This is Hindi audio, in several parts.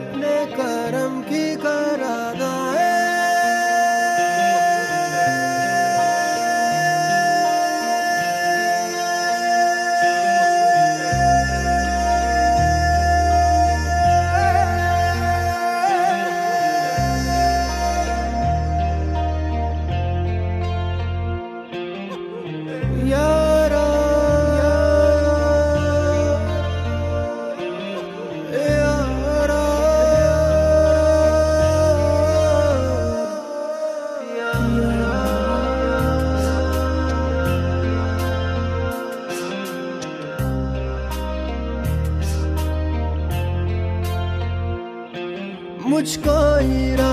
naked. 近いら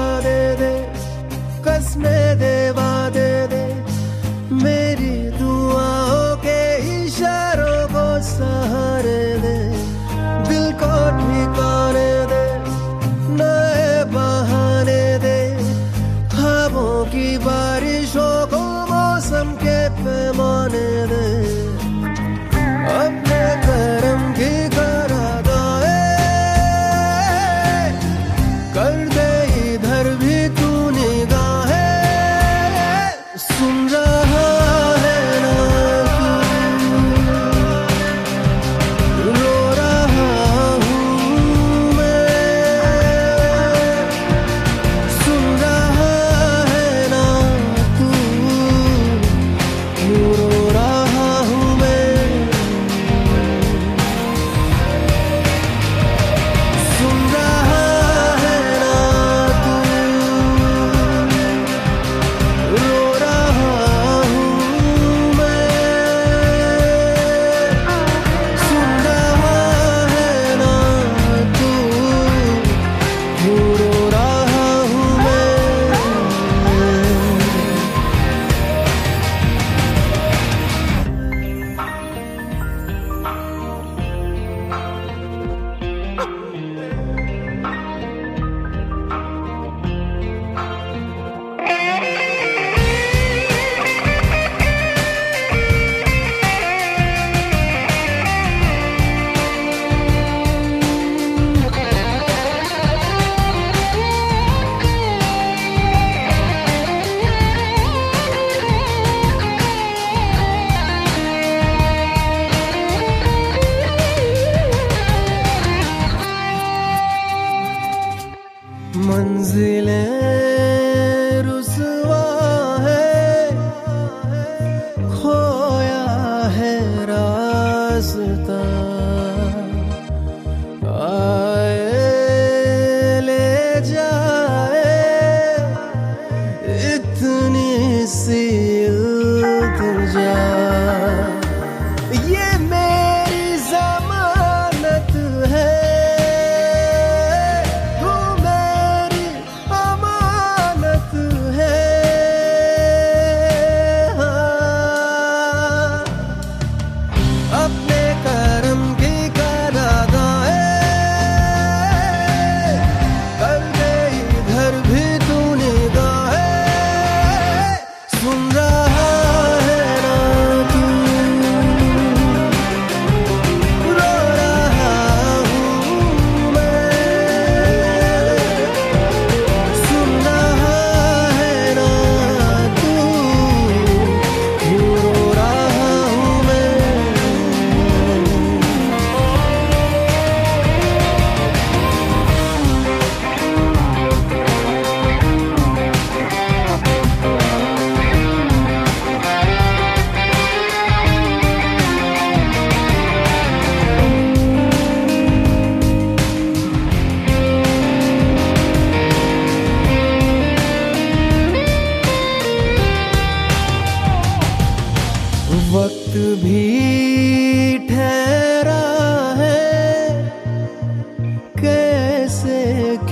Yeah.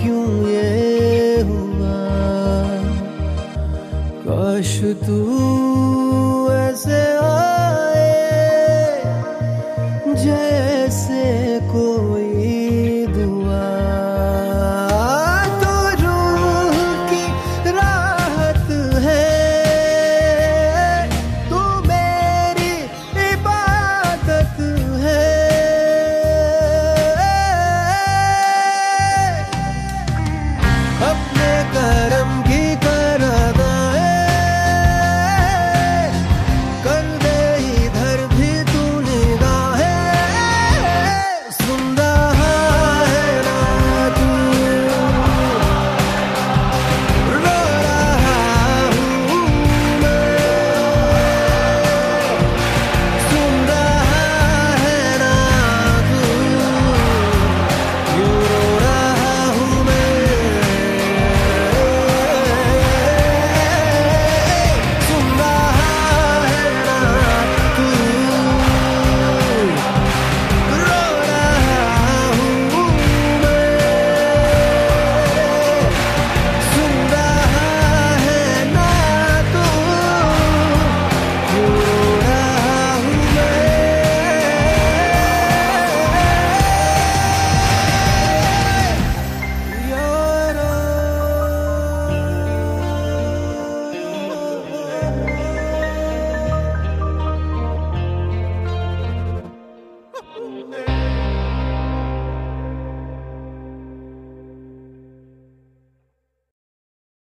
क्यों ये हुआ? काश तू ऐसे